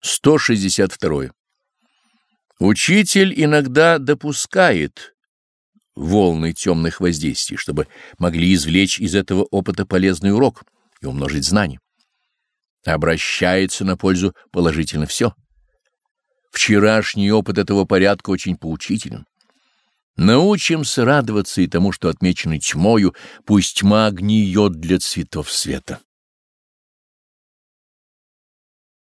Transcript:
162. Учитель иногда допускает волны темных воздействий, чтобы могли извлечь из этого опыта полезный урок и умножить знания. Обращается на пользу положительно все. Вчерашний опыт этого порядка очень поучителен. Научимся радоваться и тому, что отмечено тьмою, пусть тьма гниет для цветов света.